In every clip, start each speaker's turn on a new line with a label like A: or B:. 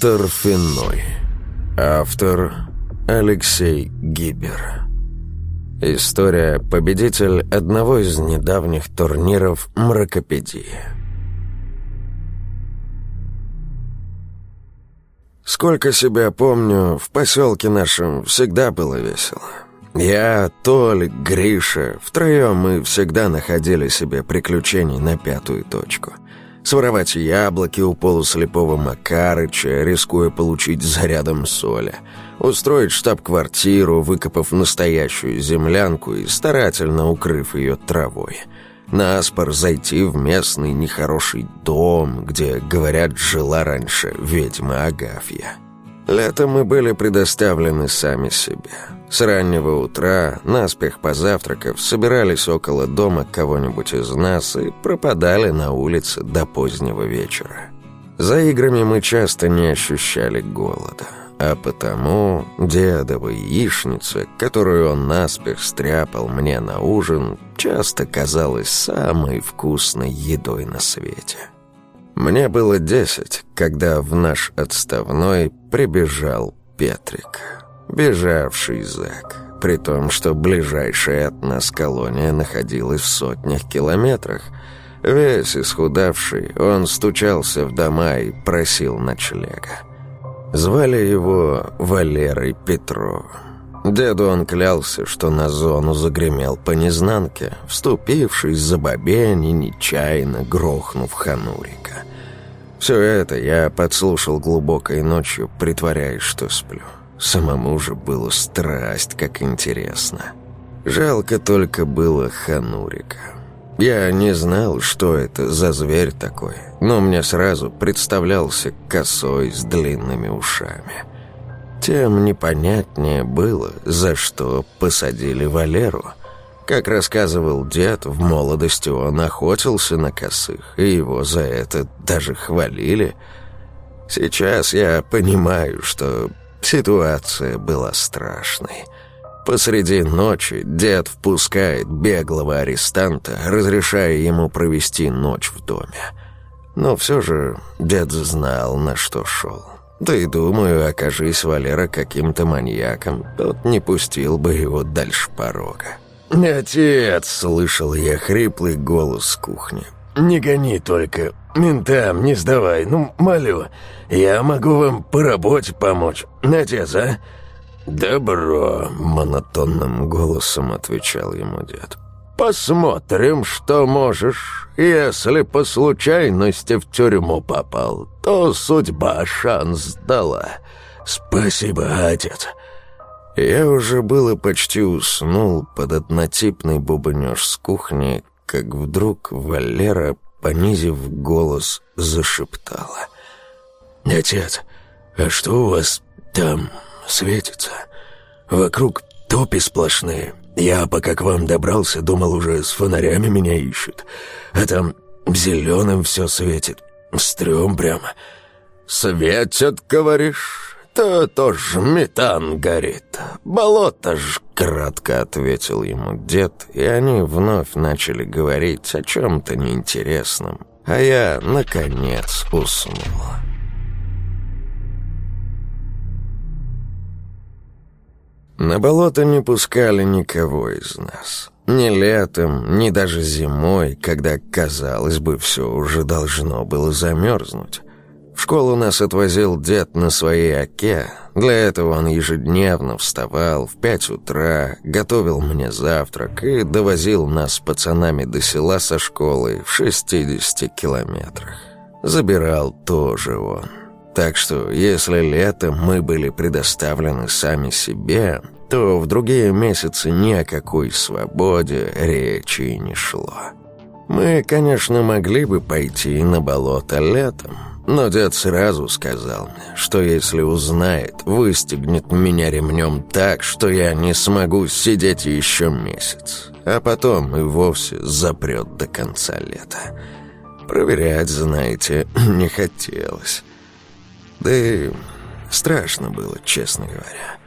A: Торфяной. Автор Алексей Гибер. История победитель одного из недавних турниров мракопедии. Сколько себя помню, в поселке нашем всегда было весело. Я, Толик, Гриша, втроем мы всегда находили себе приключений на пятую точку – своровать яблоки у полуслепого Макарыча, рискуя получить зарядом соли, устроить штаб-квартиру, выкопав настоящую землянку и старательно укрыв ее травой, наспор зайти в местный нехороший дом, где, говорят, жила раньше ведьма Агафья. Летом мы были предоставлены сами себе. С раннего утра, наспех позавтракав, собирались около дома кого-нибудь из нас и пропадали на улице до позднего вечера. За играми мы часто не ощущали голода, а потому дедова яичница, которую он наспех стряпал мне на ужин, часто казалась самой вкусной едой на свете. Мне было десять, когда в наш отставной прибежал Петрик, бежавший зэк, при том, что ближайшая от нас колония находилась в сотнях километрах. Весь исхудавший, он стучался в дома и просил ночлега. Звали его Валерой Петровым. Деду он клялся, что на зону загремел по незнанке, вступившись за бобень и нечаянно грохнув Ханурика. Все это я подслушал глубокой ночью, притворяясь, что сплю. Самому же было страсть, как интересно. Жалко только было Ханурика. Я не знал, что это за зверь такой, но мне сразу представлялся косой с длинными ушами – тем непонятнее было, за что посадили Валеру. Как рассказывал дед, в молодости он охотился на косых, и его за это даже хвалили. Сейчас я понимаю, что ситуация была страшной. Посреди ночи дед впускает беглого арестанта, разрешая ему провести ночь в доме. Но все же дед знал, на что шел. Да и думаю, окажись Валера каким-то маньяком, тот не пустил бы его дальше порога.
B: «Отец!» — слышал я хриплый голос с кухни. «Не гони только. Ментам не сдавай, ну, молю. Я могу вам по работе помочь. Отец, а?»
A: «Добро!» — монотонным голосом отвечал ему дед.
B: Посмотрим, что можешь. Если по случайности в тюрьму попал, то судьба шанс дала. Спасибо, отец».
A: Я уже было почти уснул под однотипный бубнёж с кухни, как вдруг Валера, понизив голос, зашептала.
B: «Отец, а что у вас там светится? Вокруг топи сплошные». Я, пока к вам добрался, думал, уже с фонарями меня ищут. А там зеленым все светит. Стрём прямо. «Светит, говоришь? То тоже метан горит. Болото ж...»
A: Кратко ответил ему дед, и они вновь начали говорить о чем-то неинтересном. А я, наконец, уснул. На болото не пускали никого из нас. Ни летом, ни даже зимой, когда, казалось бы, все уже должно было замерзнуть. В школу нас отвозил дед на своей оке. Для этого он ежедневно вставал в пять утра, готовил мне завтрак и довозил нас с пацанами до села со школы в 60 километрах. Забирал тоже он. Так что, если летом мы были предоставлены сами себе, то в другие месяцы ни о какой свободе речи не шло. Мы, конечно, могли бы пойти на болото летом, но дед сразу сказал мне, что если узнает, выстегнет меня ремнем так, что я не смогу сидеть еще месяц, а потом и вовсе запрет до конца лета. Проверять, знаете, не хотелось. Да и страшно было, честно говоря.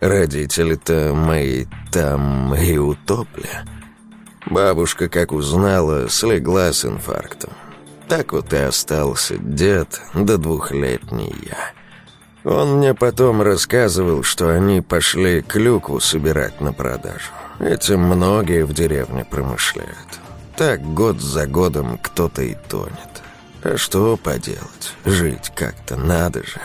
A: Родители-то мои там и утопли. Бабушка, как узнала, слегла с инфарктом. Так вот и остался дед да двухлетний я. Он мне потом рассказывал, что они пошли клюкву собирать на продажу. Этим многие в деревне промышляют. Так год за годом кто-то и тонет. А что поделать? Жить как-то надо же.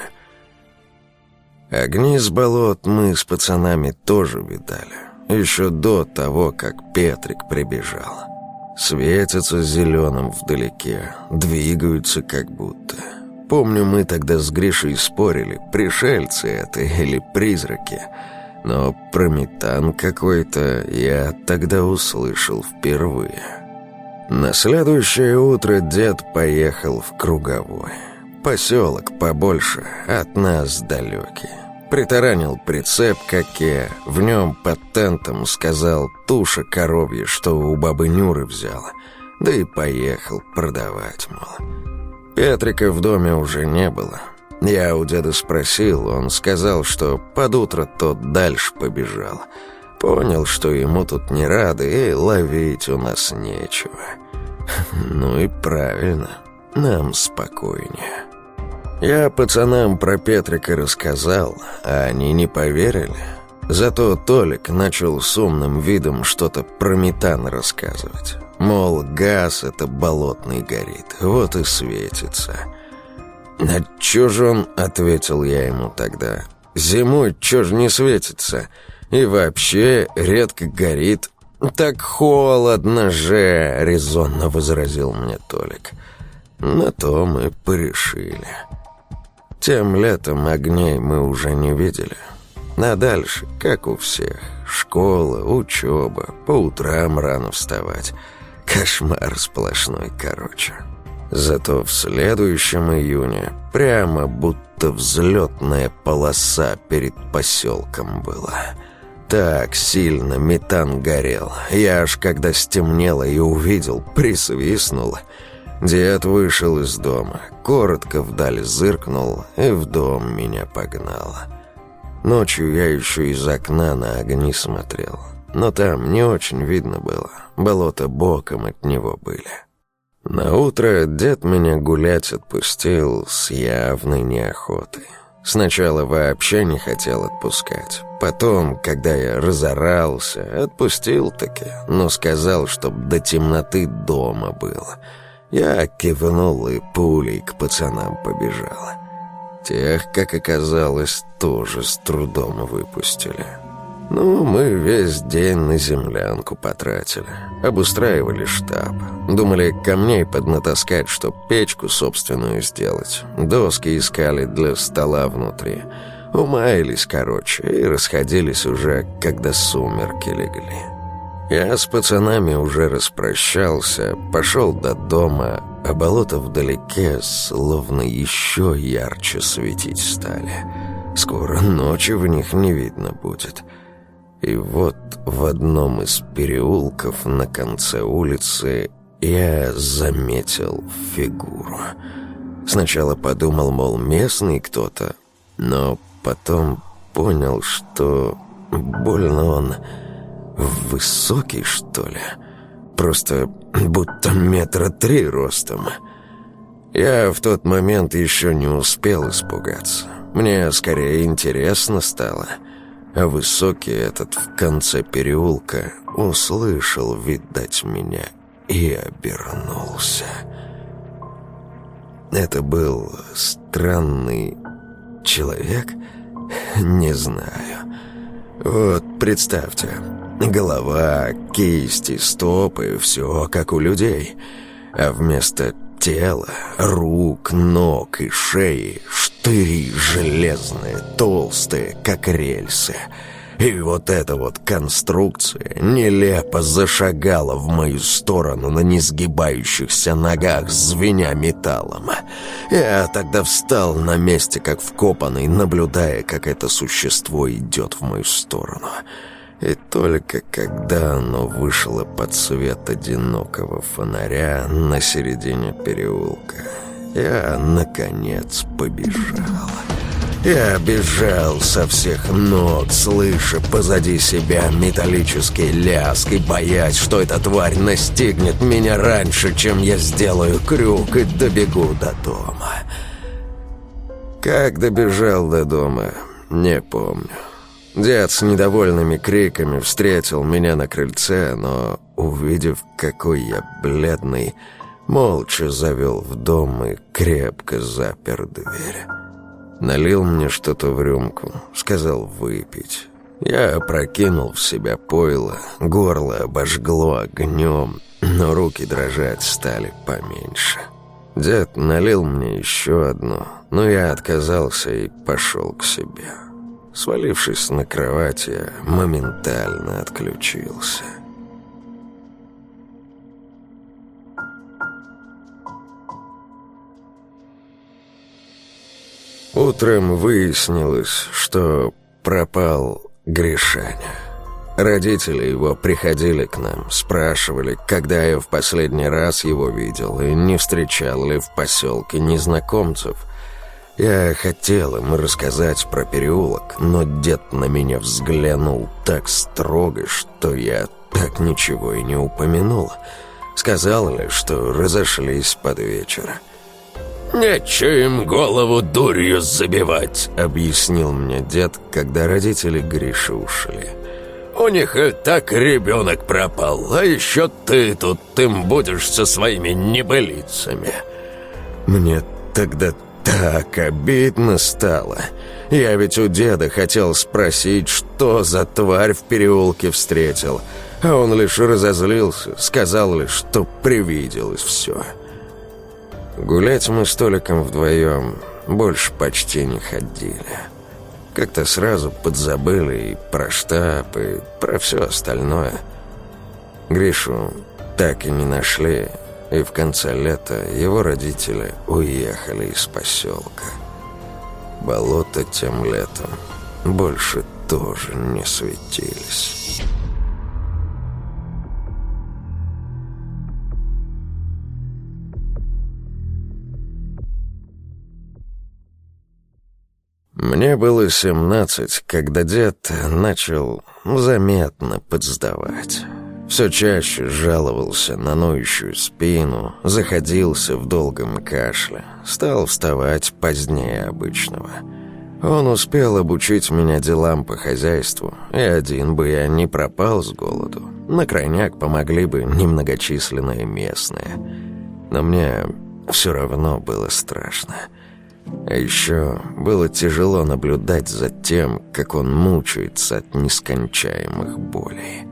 A: Огни с болот мы с пацанами тоже видали. Еще до того, как Петрик прибежал. Светятся зеленым вдалеке, двигаются как будто. Помню, мы тогда с Гришей спорили, пришельцы это или призраки. Но про метан какой-то я тогда услышал впервые. На следующее утро дед поехал в Круговой. Поселок побольше, от нас далекий. Притаранил прицеп коке, в нем под тентом сказал туша коровья, что у бабы Нюры взяла. Да и поехал продавать, мол. Петрика в доме уже не было. Я у деда спросил, он сказал, что под утро тот дальше побежал. Понял, что ему тут не рады, и ловить у нас нечего. Ну и правильно, нам спокойнее. Я пацанам про Петрика рассказал, а они не поверили. Зато Толик начал с умным видом что-то про метан рассказывать. Мол, газ это болотный горит, вот и светится. «А чё же он?» — ответил я ему тогда. «Зимой чё ж не светится? И вообще редко горит». «Так холодно же!» — резонно возразил мне Толик. На то мы порешили. Тем летом огней мы уже не видели. А дальше, как у всех, школа, учеба, по утрам рано вставать. Кошмар сплошной, короче. Зато в следующем июне прямо будто взлетная полоса перед поселком была. Так сильно метан горел. Я аж когда стемнело и увидел, присвистнул — Дед вышел из дома, коротко вдаль зыркнул и в дом меня погнал. Ночью я еще из окна на огни смотрел, но там не очень видно было, болото боком от него были. На утро дед меня гулять отпустил с явной неохотой. Сначала вообще не хотел отпускать. Потом, когда я разорался, отпустил таки, но сказал, чтоб до темноты дома было — я кивнул и пулей к пацанам побежал. Тех, как оказалось, тоже с трудом выпустили. Ну, мы весь день на землянку потратили. Обустраивали штаб. Думали камней поднатаскать, чтоб печку собственную сделать. Доски искали для стола внутри. Умаялись, короче, и расходились уже, когда сумерки легли. Я с пацанами уже распрощался, пошел до дома, а болото вдалеке словно еще ярче светить стали. Скоро ночи в них не видно будет. И вот в одном из переулков на конце улицы я заметил фигуру. Сначала подумал, мол, местный кто-то, но потом понял, что больно он Высокий, что ли? Просто будто метра три ростом. Я в тот момент еще не успел испугаться. Мне скорее интересно стало. А высокий этот в конце переулка услышал, видать, меня и обернулся. Это был странный человек? Не знаю. Вот представьте, Голова, кисти, стопы — все как у людей. А вместо тела, рук, ног и шеи — штыри железные, толстые, как рельсы. И вот эта вот конструкция нелепо зашагала в мою сторону на несгибающихся ногах, звеня металлом. Я тогда встал на месте, как вкопанный, наблюдая, как это существо идет в мою сторону. И только когда оно вышло под свет одинокого фонаря на середине переулка, я, наконец, побежал. Я бежал со всех ног, слыша позади себя металлический ляск и боясь, что эта тварь настигнет меня раньше, чем я сделаю крюк и добегу до дома. Как добежал до дома, не помню. Дед с недовольными криками встретил меня на крыльце, но, увидев, какой я бледный, молча завел в дом и крепко запер дверь. Налил мне что-то в рюмку, сказал выпить. Я опрокинул в себя пойло, горло обожгло огнем, но руки дрожать стали поменьше. Дед налил мне еще одну, но я отказался и пошел к себе. Свалившись на кровати, моментально отключился. Утром выяснилось, что пропал Гришаня. Родители его приходили к нам, спрашивали, когда я в последний раз его видел и не встречал ли в поселке незнакомцев. Я хотел им рассказать про переулок, но дед на меня взглянул так строго, что я так ничего и не упомянул. Сказал ли, что разошлись под вечер.
B: «Нечего им голову дурью забивать», —
A: объяснил мне дед, когда родители Гриши ушли.
B: У них и так ребенок пропал, а еще ты тут им будешь со своими небылицами».
A: Мне тогда так обидно стало. Я ведь у деда хотел спросить, что за тварь в переулке встретил, а он лишь разозлился, сказал лишь, что привиделось все. Гулять мы с Толиком вдвоем больше почти не ходили. Как-то сразу подзабыли и про штаб, и про все остальное. Гришу так и не нашли, и в конце лета его родители уехали из поселка. Болота тем летом больше тоже не светились». Мне было семнадцать, когда дед начал заметно подсдавать. Все чаще жаловался на ноющую спину, заходился в долгом кашле, стал вставать позднее обычного. Он успел обучить меня делам по хозяйству, и один бы я не пропал с голоду. На крайняк помогли бы немногочисленные местные. Но мне все равно было страшно. А еще было тяжело наблюдать за тем, как он мучается от нескончаемых болей.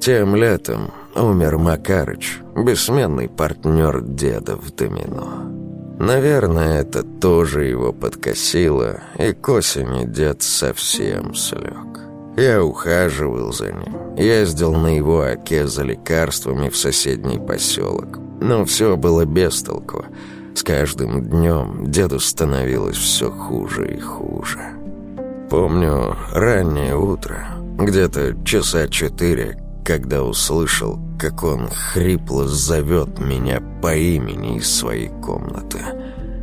A: Тем летом умер Макарыч, бессменный партнер деда в домино. Наверное, это тоже его подкосило, и к осени дед совсем слег. Я ухаживал за ним, ездил на его оке за лекарствами в соседний поселок, но все было без толку — с каждым днем деду становилось все хуже и хуже. Помню раннее утро, где-то часа четыре, когда услышал, как он хрипло зовет меня по имени из своей комнаты.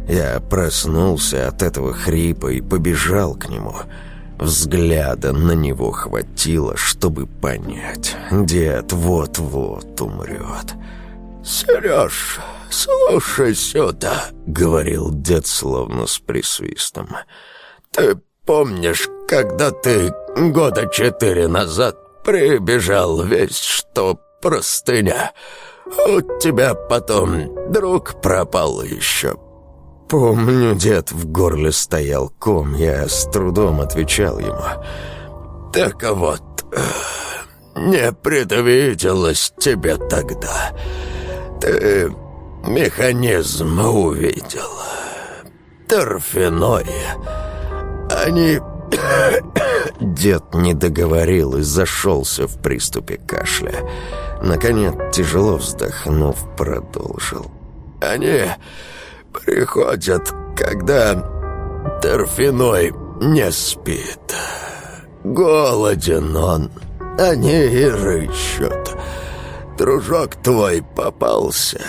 A: Я проснулся от этого хрипа и побежал к нему. Взгляда на него хватило, чтобы понять. Дед вот-вот умрет. «Сереж, слушай сюда», — говорил дед словно с присвистом. «Ты помнишь, когда ты года четыре назад прибежал весь, что простыня? У тебя потом друг пропал еще». «Помню, дед в горле стоял ком, я с трудом отвечал ему».
B: «Так вот, не предвиделось тебе тогда». Ты механизм увидел. Торфяной. Они...
A: Дед не договорил и зашелся в приступе кашля. Наконец, тяжело вздохнув, продолжил.
B: Они приходят, когда торфяной не спит. Голоден он. Они и рыщут дружок твой попался,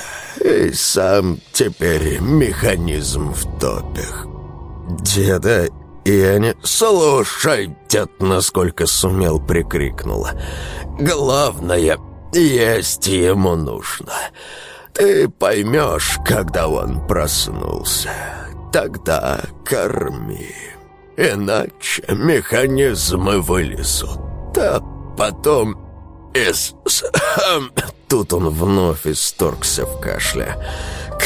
B: и сам теперь механизм в топях.
A: Деда я не...
B: «Слушай, дед, насколько сумел!» — прикрикнула. «Главное, есть ему нужно. Ты поймешь, когда он проснулся.
A: тогда корми. Иначе механизмы вылезут. А потом из... Тут он вновь исторгся в кашле.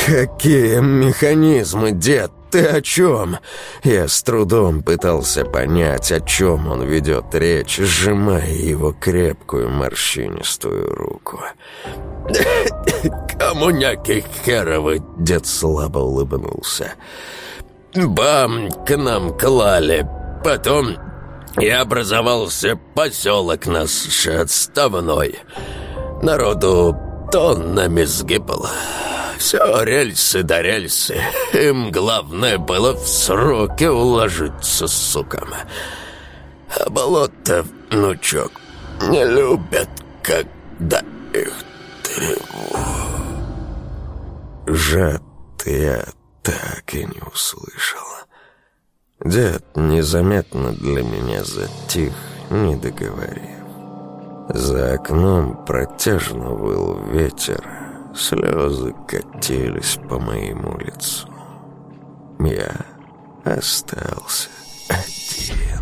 A: «Какие механизмы, дед? Ты о чем?» Я с трудом пытался понять, о чем он ведет речь, сжимая его крепкую морщинистую руку. «Коммуняки херовы!» — дед слабо улыбнулся. «Бам! К нам клали. Потом и образовался поселок наш отставной. Народу тоннами сгибало. Все рельсы да рельсы. Им главное было в сроки уложиться, сукам. А болото, внучок, не любят, когда их треву. Жад я так и не услышал. Дед незаметно для меня затих, не договорив. За окном протяжно выл ветер, слезы катились по моему лицу. Я остался один.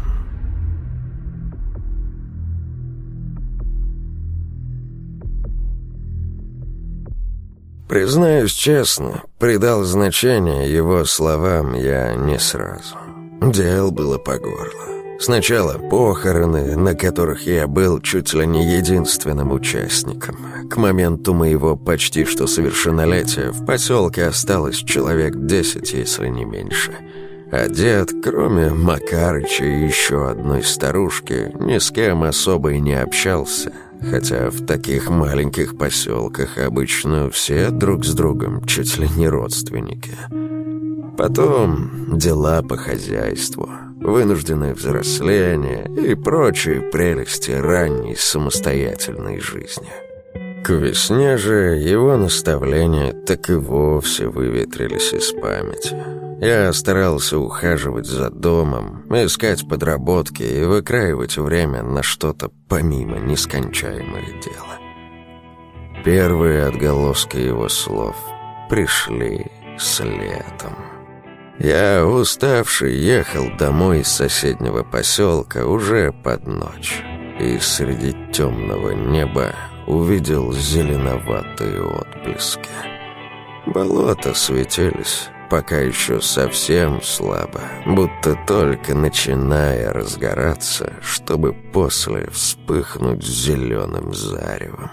A: Признаюсь честно, придал значение его словам я не сразу. Дел было по горло. Сначала похороны, на которых я был чуть ли не единственным участником. К моменту моего почти что совершеннолетия в поселке осталось человек десять, если не меньше. А дед, кроме Макарыча и еще одной старушки, ни с кем особо и не общался. Хотя в таких маленьких поселках обычно все друг с другом чуть ли не родственники. Потом дела по хозяйству, вынужденное взросление и прочие прелести ранней самостоятельной жизни. К весне же его наставления так и вовсе выветрились из памяти. Я старался ухаживать за домом, искать подработки и выкраивать время на что-то помимо нескончаемых дел. Первые отголоски его слов пришли с летом. Я, уставший, ехал домой из соседнего поселка уже под ночь. И среди темного неба увидел зеленоватые отблески. Болота светились, пока еще совсем слабо, будто только начиная разгораться, чтобы после вспыхнуть зеленым заревом.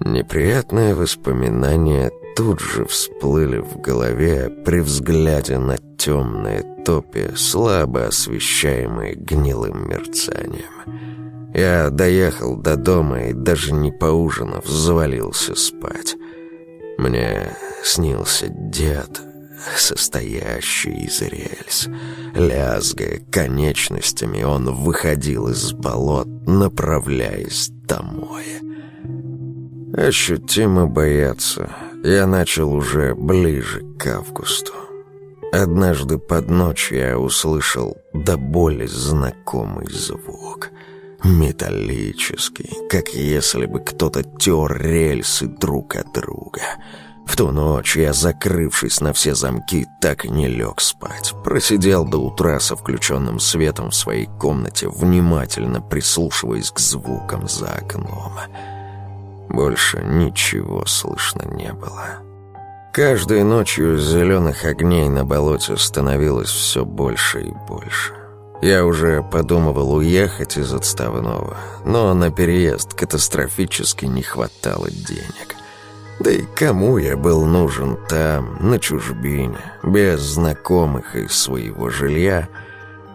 A: Неприятные воспоминания тут же всплыли в голове при взгляде на темные топи, слабо освещаемые гнилым мерцанием. Я доехал до дома и даже не поужинав, завалился спать. Мне снился дед, состоящий из рельс. Лязгая конечностями, он выходил из болот, направляясь домой. Ощутимо бояться я начал уже ближе к августу. Однажды под ночь я услышал до боли знакомый звук. Металлический, как если бы кто-то тер рельсы друг от друга. В ту ночь я, закрывшись на все замки, так не лег спать. Просидел до утра со включенным светом в своей комнате, внимательно прислушиваясь к звукам за окном. Больше ничего слышно не было. Каждой ночью зеленых огней на болоте становилось все больше и больше. Я уже подумывал уехать из отставного, но на переезд катастрофически не хватало денег. Да и кому я был нужен там, на чужбине, без знакомых и своего жилья,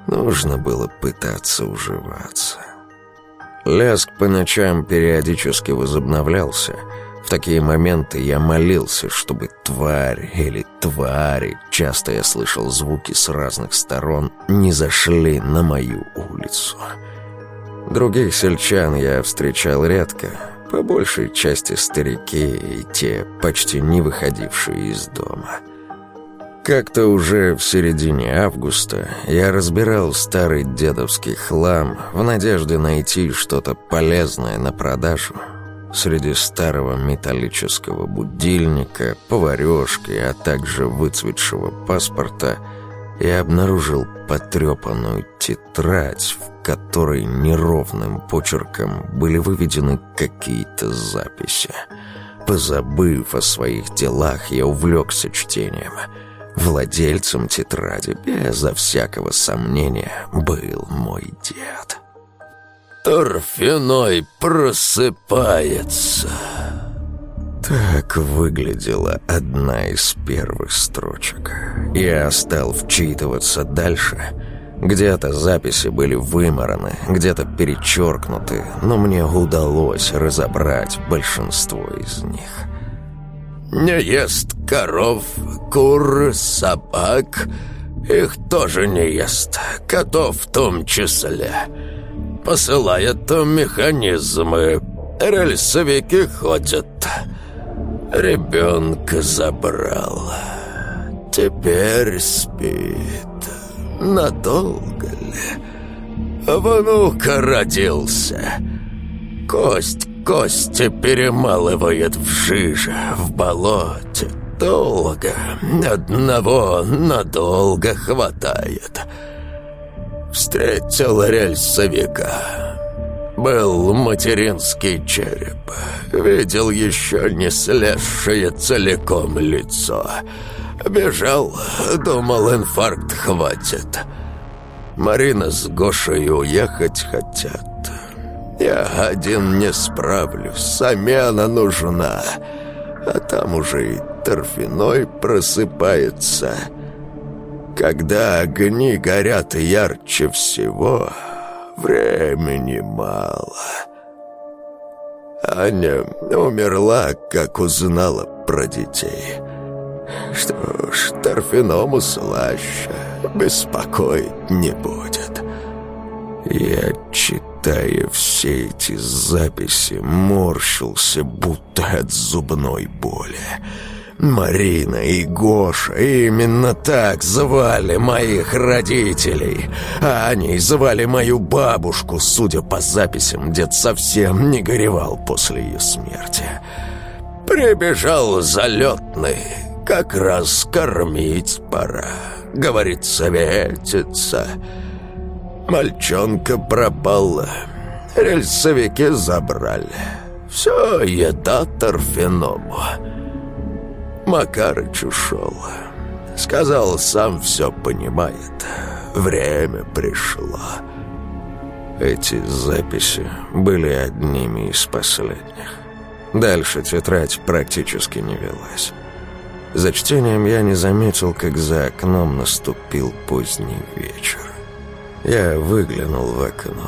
A: нужно было пытаться уживаться. Лязг по ночам периодически возобновлялся. В такие моменты я молился, чтобы тварь или твари, часто я слышал звуки с разных сторон, не зашли на мою улицу. Других сельчан я встречал редко, по большей части старики и те, почти не выходившие из дома. Как-то уже в середине августа я разбирал старый дедовский хлам в надежде найти что-то полезное на продажу. среди старого металлического будильника, поварешки, а также выцветшего паспорта, я обнаружил потрепанную тетрадь, в которой неровным почерком были выведены какие-то записи. Позабыв о своих делах, я увлекся чтением. Владельцем тетради, безо всякого сомнения, был мой дед.
B: «Торфяной просыпается».
A: Так выглядела одна из первых строчек. Я стал вчитываться дальше. Где-то записи были вымараны, где-то перечеркнуты, но мне удалось разобрать большинство из них.
B: «Не ест коров, кур, собак. Их тоже не ест, котов в том числе» посылает механизмы. Рельсовики ходят. Ребенка забрал. Теперь спит. Надолго ли? Внука родился. Кость кости перемалывает в жиже, в болоте. Долго, одного надолго хватает. Встретил рельсовика. Был материнский череп. Видел еще не слезшее целиком лицо. Бежал, думал, инфаркт хватит. Марина с Гошей уехать хотят. Я один не справлюсь, замена нужна. А там уже и торфяной просыпается. Когда огни горят ярче всего, времени мало. Аня умерла, как узнала про детей. Что ж, торфяному слаще, беспокоить не будет. Я, читая все эти записи, морщился, будто от зубной боли. Марина и Гоша именно так звали моих родителей. А они звали мою бабушку, судя по записям, дед совсем не горевал после ее смерти. Прибежал залетный, как раз кормить пора. Говорит, светится. Мальчонка пропала, рельсовики забрали. Все еда торфяному. Макарыч ушел. Сказал, сам все понимает. Время пришло. Эти записи были одними из последних. Дальше тетрадь практически не велась. За чтением я не заметил, как за окном наступил поздний вечер. Я выглянул в окно.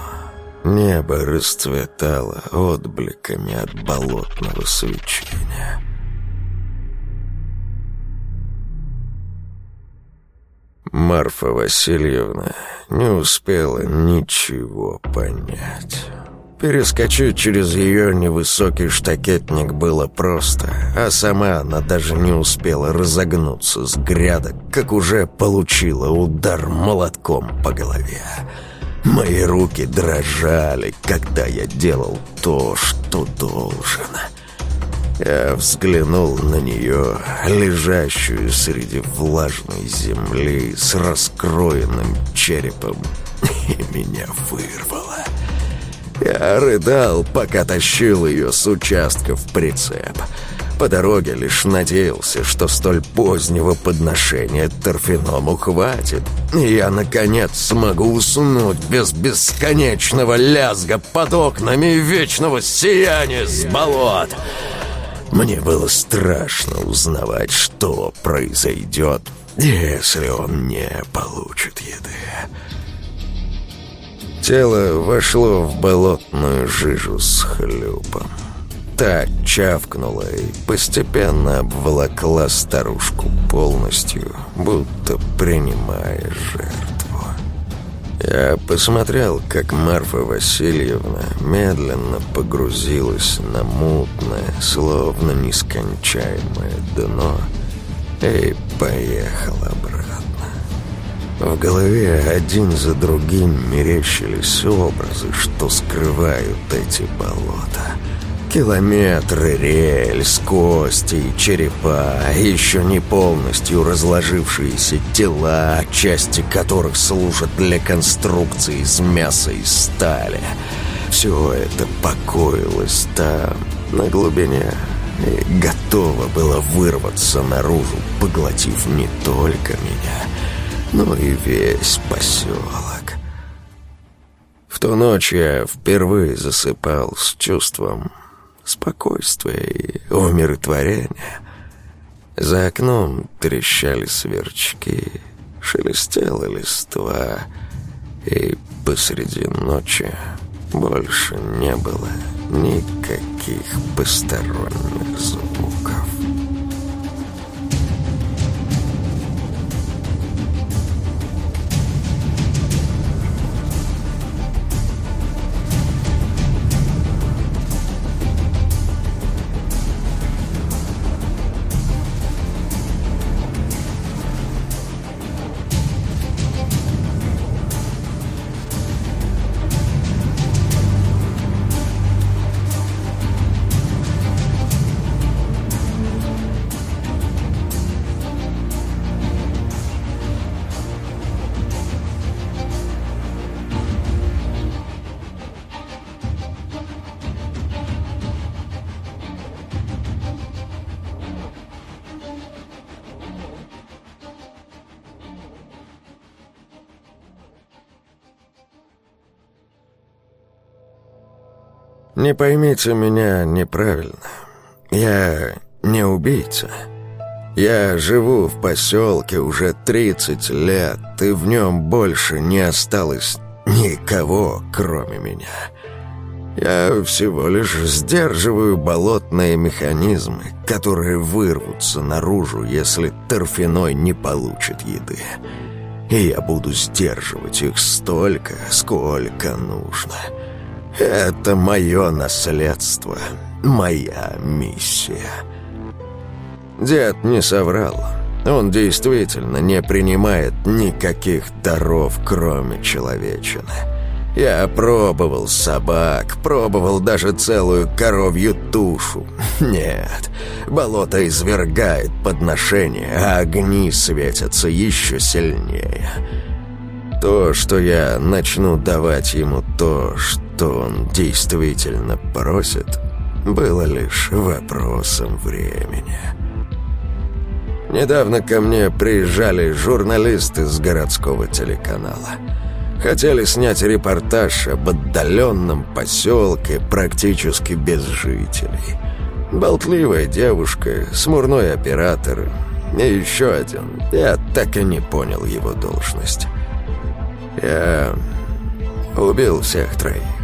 B: Небо расцветало отбликами от болотного свечения. Марфа Васильевна не успела ничего понять. Перескочить через ее невысокий штакетник было просто, а сама она даже не успела разогнуться с грядок, как уже получила удар молотком по голове. Мои руки дрожали, когда я делал то, что должен. Я взглянул на нее, лежащую среди влажной земли с раскроенным черепом, и меня вырвало. Я рыдал, пока тащил ее с участка в прицеп. По дороге лишь надеялся, что столь позднего подношения торфяному хватит, и я, наконец, смогу уснуть без бесконечного лязга под окнами и вечного сияния с болот. Мне было страшно узнавать, что произойдет, если он не получит еды. Тело вошло в болотную жижу с хлюпом. Та чавкнула и постепенно обволокла старушку полностью, будто принимая жертву. Я посмотрел, как Марфа Васильевна медленно погрузилась на мутное, словно нескончаемое дно, и поехал обратно. В голове один за другим мерещились образы, что скрывают эти болота.
A: Километры рельс, кости черепа, еще не полностью разложившиеся тела, части которых служат для конструкции из мяса и стали. Все это покоилось там, на глубине, и готово было вырваться наружу, поглотив не только меня, но и весь поселок. В ту ночь я впервые засыпал с чувством спокойствия и умиротворения. За окном трещали сверчки, шелестела листва, и посреди ночи больше не было никаких посторонних звуков. Не поймите меня неправильно. Я не убийца. Я живу в поселке уже 30 лет, и в нем больше не осталось никого, кроме меня. Я всего лишь сдерживаю болотные механизмы, которые вырвутся наружу, если торфяной не получит еды. И я буду сдерживать их столько, сколько нужно. Это мое наследство, моя миссия. Дед не соврал. Он действительно не принимает никаких даров, кроме человечины. Я пробовал собак, пробовал даже целую коровью тушу. Нет, болото извергает подношения, а огни светятся еще сильнее. То, что я начну давать ему то, что он действительно просит, было лишь вопросом времени. Недавно ко мне приезжали журналисты с городского телеканала. Хотели снять репортаж об отдаленном поселке практически без жителей. Болтливая девушка, смурной оператор и еще один. Я так и не понял его должность. Я убил всех троих.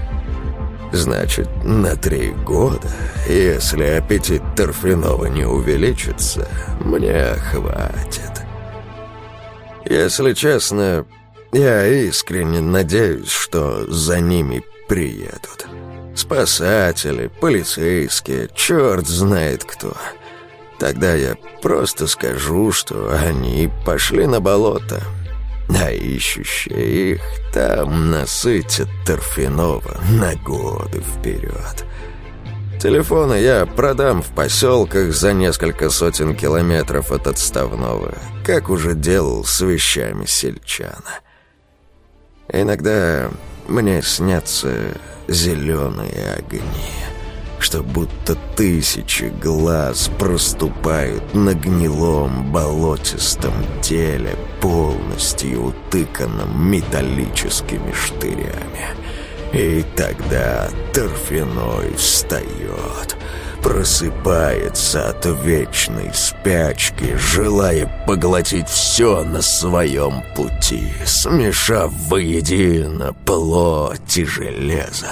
A: Значит, на три года, если аппетит Торфянова не увеличится, мне хватит. Если честно, я искренне надеюсь, что за ними приедут. Спасатели, полицейские, черт знает кто. Тогда я просто скажу, что они пошли на болото, а ищущие их там насытят Торфянова на годы вперед. Телефоны я продам в поселках за несколько сотен километров от отставного, как уже делал с вещами сельчана. Иногда мне снятся зеленые огни что будто тысячи глаз проступают на гнилом болотистом теле, полностью утыканном металлическими штырями. И тогда торфяной встает, просыпается от вечной спячки, желая поглотить все на своем пути, смешав воедино плоть и железо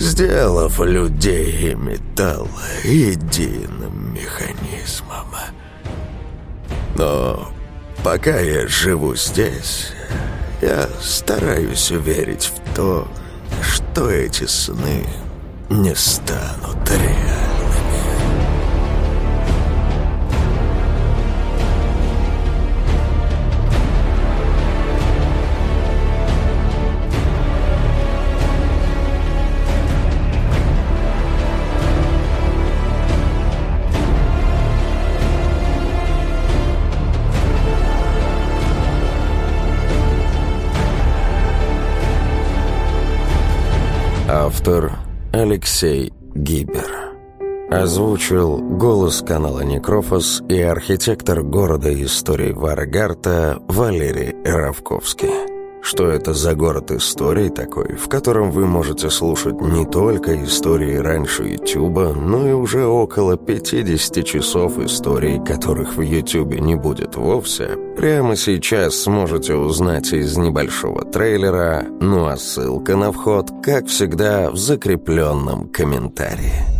A: сделав людей и металл единым механизмом. Но пока я живу здесь, я стараюсь верить в то, что эти сны не станут реальными. Автор Алексей Гибер. Озвучил голос канала Некрофос и архитектор города истории Варгарта Валерий Равковский. Что это за город истории такой, в котором вы можете слушать не только истории раньше Ютуба, но и уже около 50 часов историй, которых в Ютубе не будет вовсе, прямо сейчас сможете узнать из небольшого трейлера, ну а ссылка на вход, как всегда, в закрепленном комментарии.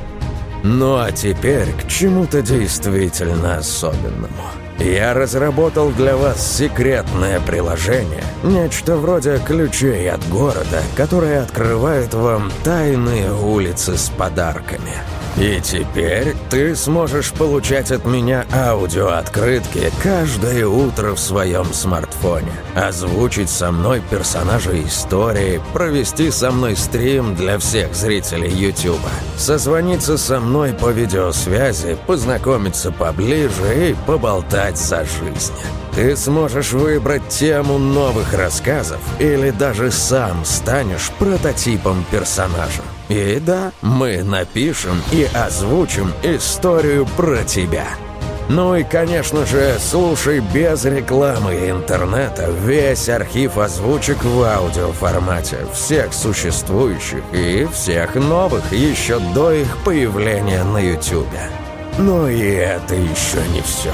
A: Ну а теперь к чему-то действительно особенному. Я разработал для вас секретное приложение, нечто вроде ключей от города, которое открывает вам тайные улицы с подарками. И теперь ты сможешь получать от меня аудиооткрытки каждое утро в своем смартфоне, озвучить со мной персонажей истории, провести со мной стрим для всех зрителей YouTube, созвониться со мной по видеосвязи, познакомиться поближе и поболтать за жизнь. Ты сможешь выбрать тему новых рассказов или даже сам станешь прототипом персонажа. И да, мы напишем и озвучим историю про тебя. Ну и, конечно же, слушай без рекламы интернета весь архив озвучек в аудиоформате всех существующих и всех новых еще до их появления на Ютубе. Но и это еще не все.